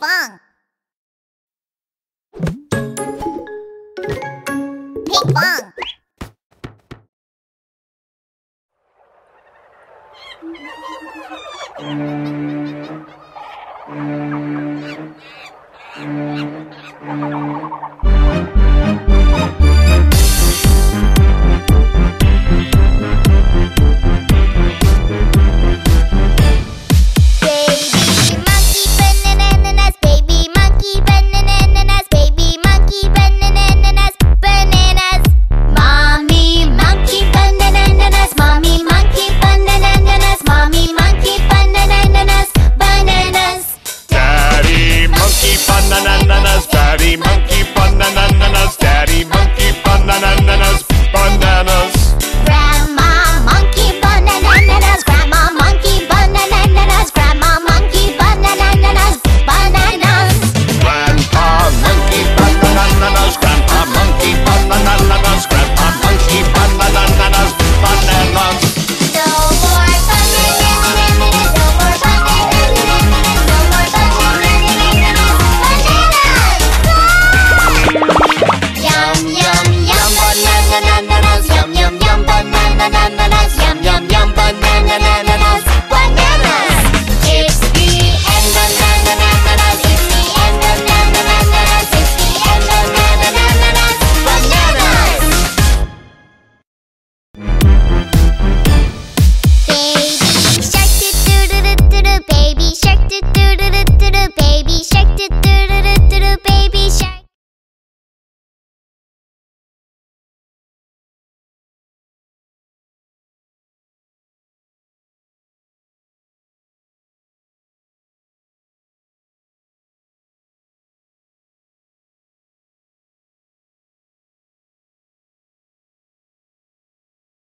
pong. Baby bananas, monkey monkey 阳光。